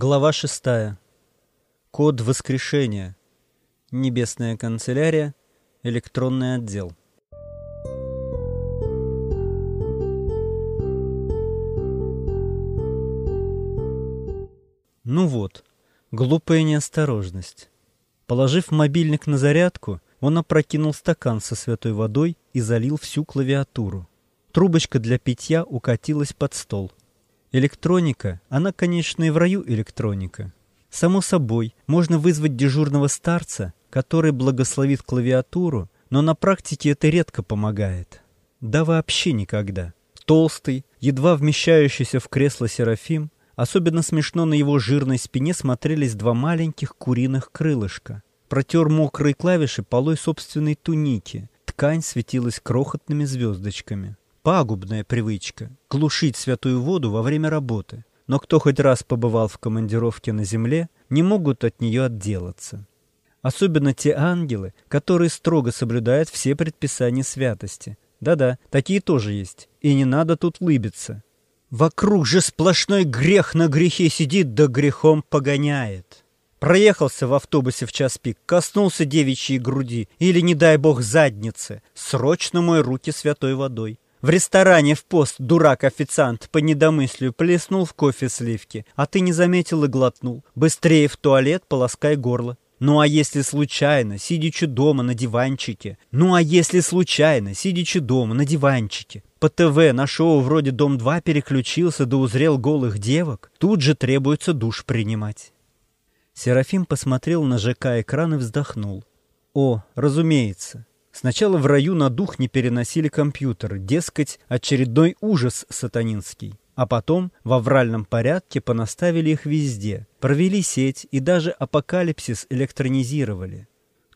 Глава шестая. Код воскрешения. Небесная канцелярия. Электронный отдел. Ну вот, глупая неосторожность. Положив мобильник на зарядку, он опрокинул стакан со святой водой и залил всю клавиатуру. Трубочка для питья укатилась под стол. Электроника, она, конечно, и в раю электроника. Само собой, можно вызвать дежурного старца, который благословит клавиатуру, но на практике это редко помогает. Да вообще никогда. Толстый, едва вмещающийся в кресло Серафим, особенно смешно на его жирной спине смотрелись два маленьких куриных крылышка. Протер мокрые клавиши полой собственной туники. Ткань светилась крохотными звездочками. Пагубная привычка — глушить святую воду во время работы. Но кто хоть раз побывал в командировке на земле, не могут от нее отделаться. Особенно те ангелы, которые строго соблюдают все предписания святости. Да-да, такие тоже есть. И не надо тут лыбиться. Вокруг же сплошной грех на грехе сидит, да грехом погоняет. Проехался в автобусе в час пик, коснулся девичьей груди или, не дай бог, задницы. Срочно мой руки святой водой. В ресторане в пост дурак-официант по недомыслию плеснул в кофе сливки, а ты не заметил и глотнул. Быстрее в туалет полоскай горло. Ну а если случайно, сидячи дома на диванчике? Ну а если случайно, сидячи дома на диванчике? По ТВ на шоу вроде «Дом-2» переключился да узрел голых девок? Тут же требуется душ принимать. Серафим посмотрел на ЖК-экран и вздохнул. О, разумеется, Сначала в раю на дух не переносили компьютер, дескать, очередной ужас сатанинский. А потом в авральном порядке понаставили их везде, провели сеть и даже апокалипсис электронизировали.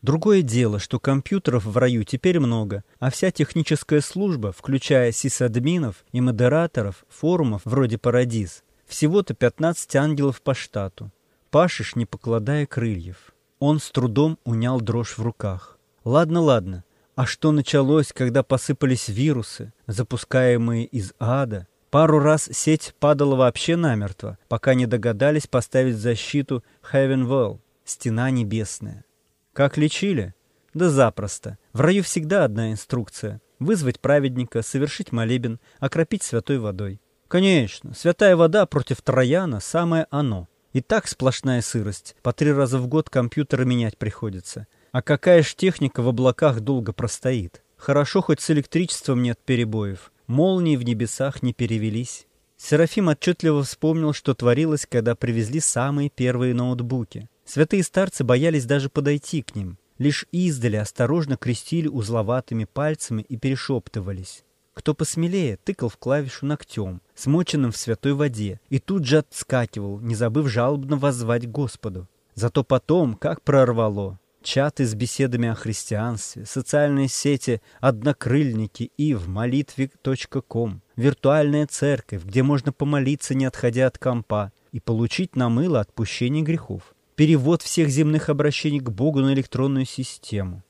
Другое дело, что компьютеров в раю теперь много, а вся техническая служба, включая сисадминов и модераторов форумов вроде «Парадиз», всего-то 15 ангелов по штату. Пашешь, не покладая крыльев. Он с трудом унял дрожь в руках. Ладно, ладно, а что началось, когда посыпались вирусы, запускаемые из ада? Пару раз сеть падала вообще намертво, пока не догадались поставить защиту Heaven Wall, стена небесная. Как лечили? Да запросто. В раю всегда одна инструкция. Вызвать праведника, совершить молебен, окропить святой водой. Конечно, святая вода против трояна – самое оно. И так сплошная сырость. По три раза в год компьютеры менять приходится. А какая ж техника в облаках долго простоит? Хорошо, хоть с электричеством нет перебоев. Молнии в небесах не перевелись. Серафим отчетливо вспомнил, что творилось, когда привезли самые первые ноутбуки. Святые старцы боялись даже подойти к ним. Лишь издали осторожно крестили узловатыми пальцами и перешептывались. Кто посмелее, тыкал в клавишу ногтем, смоченным в святой воде, и тут же отскакивал, не забыв жалобно воззвать Господу. Зато потом, как прорвало, чаты с беседами о христианстве, социальные сети «Однокрыльники» и в молитве.ком, виртуальная церковь, где можно помолиться, не отходя от компа, и получить на мыло отпущение грехов, перевод всех земных обращений к Богу на электронную систему.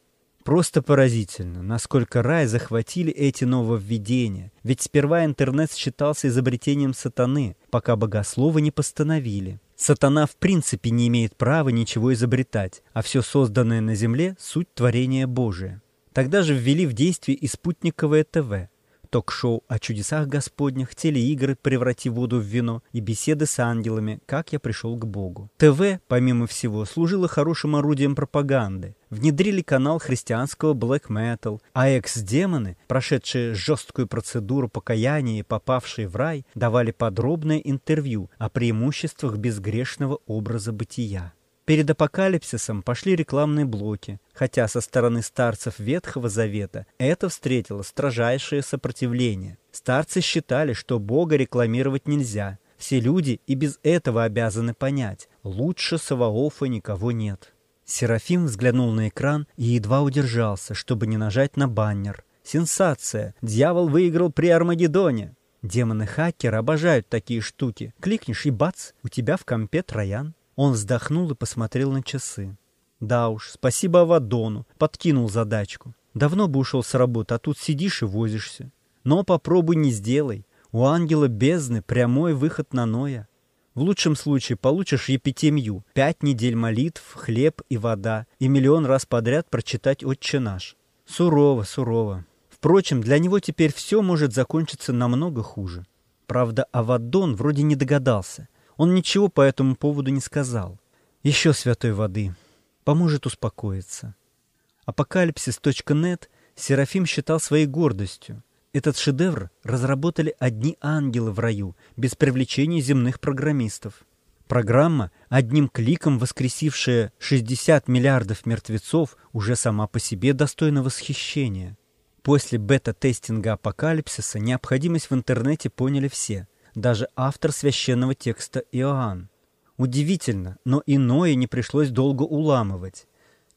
Просто поразительно, насколько рай захватили эти нововведения, ведь сперва интернет считался изобретением сатаны, пока богословы не постановили. Сатана в принципе не имеет права ничего изобретать, а все созданное на земле – суть творения Божия. Тогда же ввели в действие и спутниковое ТВ, ток-шоу о чудесах Господних, телеигры «Преврати воду в вино» и беседы с ангелами «Как я пришел к Богу». ТВ, помимо всего, служило хорошим орудием пропаганды. Внедрили канал христианского блэк метал, а экс-демоны, прошедшие жесткую процедуру покаяния и попавшие в рай, давали подробное интервью о преимуществах безгрешного образа бытия. Перед апокалипсисом пошли рекламные блоки, хотя со стороны старцев Ветхого Завета это встретило строжайшее сопротивление. Старцы считали, что Бога рекламировать нельзя. Все люди и без этого обязаны понять, лучше Саваофа никого нет. Серафим взглянул на экран и едва удержался, чтобы не нажать на баннер. Сенсация! Дьявол выиграл при Армагеддоне! Демоны-хакеры обожают такие штуки. Кликнешь и бац, у тебя в компе троян. Он вздохнул и посмотрел на часы. Да уж, спасибо Авадону, подкинул задачку. Давно бы ушел с работы, а тут сидишь и возишься. Но попробуй не сделай. У ангела бездны прямой выход на Ноя. В лучшем случае получишь епитемью, пять недель молитв, хлеб и вода, и миллион раз подряд прочитать «Отче наш». Сурово, сурово. Впрочем, для него теперь все может закончиться намного хуже. Правда, Авадон вроде не догадался. Он ничего по этому поводу не сказал. Еще святой воды. Поможет успокоиться. Апокалипсис.нет Серафим считал своей гордостью. Этот шедевр разработали одни ангелы в раю, без привлечения земных программистов. Программа, одним кликом воскресившая 60 миллиардов мертвецов, уже сама по себе достойна восхищения. После бета-тестинга апокалипсиса необходимость в интернете поняли все, даже автор священного текста Иоанн. Удивительно, но иное не пришлось долго уламывать.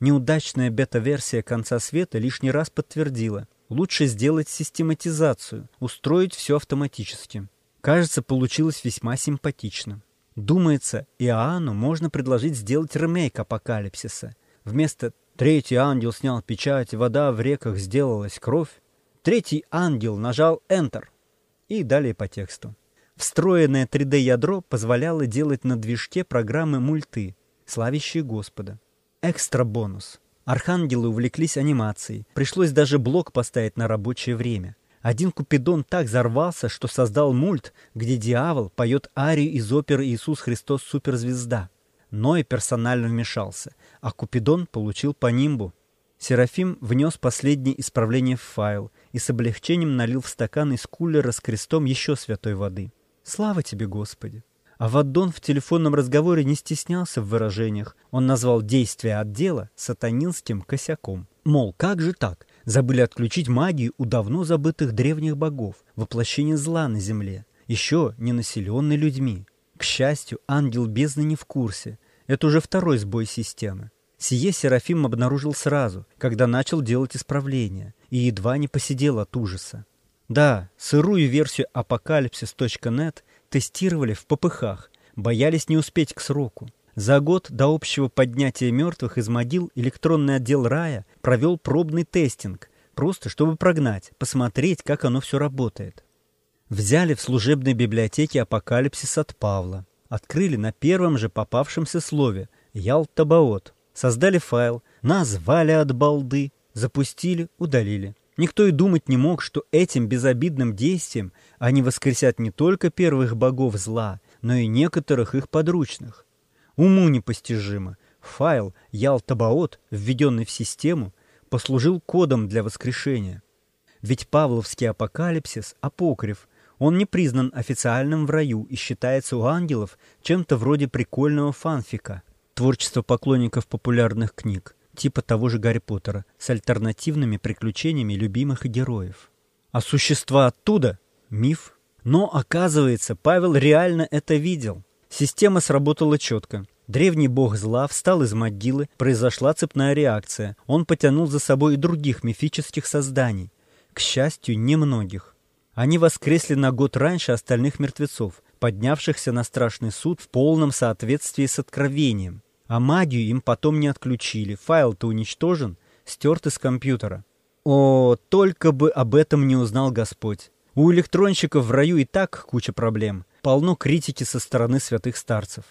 Неудачная бета-версия конца света лишний раз подтвердила. Лучше сделать систематизацию, устроить все автоматически. Кажется, получилось весьма симпатично. Думается, Иоанну можно предложить сделать ремейк апокалипсиса. Вместо Третий ангел снял печать, вода в реках сделалась кровь. Третий ангел нажал Enter. И далее по тексту. Встроенное 3D-ядро позволяло делать на движке программы мульты, славящие Господа. Экстра бонус. Архангелы увлеклись анимацией. Пришлось даже блок поставить на рабочее время. Один Купидон так взорвался, что создал мульт, где дьявол поет арию из оперы «Иисус Христос суперзвезда». Ной персонально вмешался, а Купидон получил по нимбу. Серафим внес последнее исправление в файл и с облегчением налил в стакан из кулера с крестом еще святой воды. Слава тебе, Господи! А Ваддон в телефонном разговоре не стеснялся в выражениях. Он назвал действие отдела сатанинским косяком. Мол, как же так? Забыли отключить магию у давно забытых древних богов, воплощение зла на земле, еще не населенной людьми. К счастью, ангел бездны не в курсе. Это уже второй сбой системы. Сие Серафим обнаружил сразу, когда начал делать исправления, и едва не посидел от ужаса. Да, сырую версию apocalypsis.net тестировали в попыхах, боялись не успеть к сроку. За год до общего поднятия мертвых из могил электронный отдел рая провел пробный тестинг, просто чтобы прогнать, посмотреть, как оно все работает. Взяли в служебной библиотеке апокалипсис от Павла. Открыли на первом же попавшемся слове «Ялтабаот». Создали файл, назвали от балды, запустили, удалили. Никто и думать не мог, что этим безобидным действием они воскресят не только первых богов зла, но и некоторых их подручных. Уму непостижимо. Файл Ялтабаот, введенный в систему, послужил кодом для воскрешения. Ведь павловский апокалипсис – апокриф – он не признан официальным в раю и считается у ангелов чем-то вроде прикольного фанфика. Творчество поклонников популярных книг, типа того же Гарри Поттера, с альтернативными приключениями любимых героев. А существа оттуда – миф. Но, оказывается, Павел реально это видел. Система сработала четко. Древний бог зла встал из могилы, произошла цепная реакция. Он потянул за собой и других мифических созданий. К счастью, немногих. Они воскресли на год раньше остальных мертвецов, поднявшихся на страшный суд в полном соответствии с откровением. А магию им потом не отключили, файл-то уничтожен, стерт из компьютера. О, только бы об этом не узнал Господь. У электронщиков в раю и так куча проблем, полно критики со стороны святых старцев.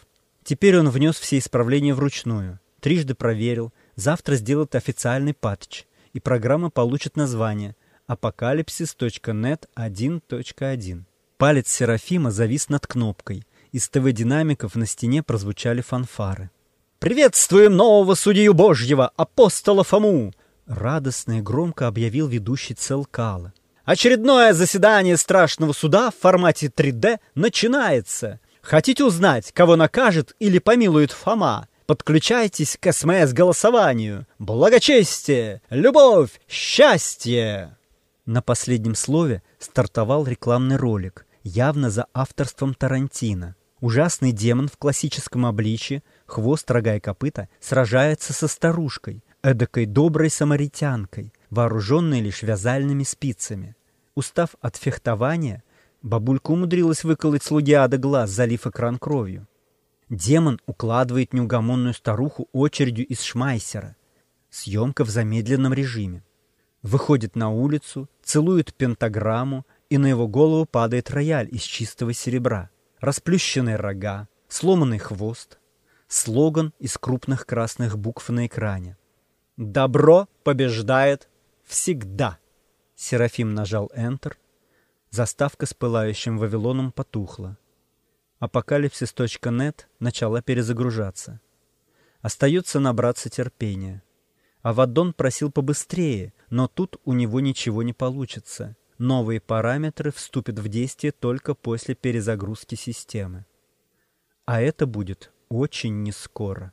Теперь он внес все исправления вручную, трижды проверил, завтра сделает официальный патч, и программа получит название – Апокалипсис.нет 1.1. Палец Серафима завис над кнопкой. Из ТВ-динамиков на стене прозвучали фанфары. «Приветствуем нового судью Божьего, апостола Фому!» Радостно и громко объявил ведущий Целкала. «Очередное заседание страшного суда в формате 3D начинается. Хотите узнать, кого накажет или помилует Фома? Подключайтесь к СМС-голосованию. Благочестие, любовь, счастье!» На последнем слове стартовал рекламный ролик, явно за авторством Тарантино. Ужасный демон в классическом обличье, хвост, рога и копыта, сражается со старушкой, эдакой доброй самаритянкой, вооруженной лишь вязальными спицами. Устав от фехтования, бабулька умудрилась выколоть слуги ада глаз, залив экран кровью. Демон укладывает неугомонную старуху очередью из шмайсера. Съемка в замедленном режиме выходит на улицу, целует пентаграмму, и на его голову падает рояль из чистого серебра. Расплющенные рога, сломанный хвост, слоган из крупных красных букв на экране. «Добро побеждает всегда!» Серафим нажал Enter. Заставка с пылающим Вавилоном потухла. Апокалипсис.нет начала перезагружаться. Остается набраться терпения. Авадон просил побыстрее, но тут у него ничего не получится. Новые параметры вступят в действие только после перезагрузки системы. А это будет очень не скоро.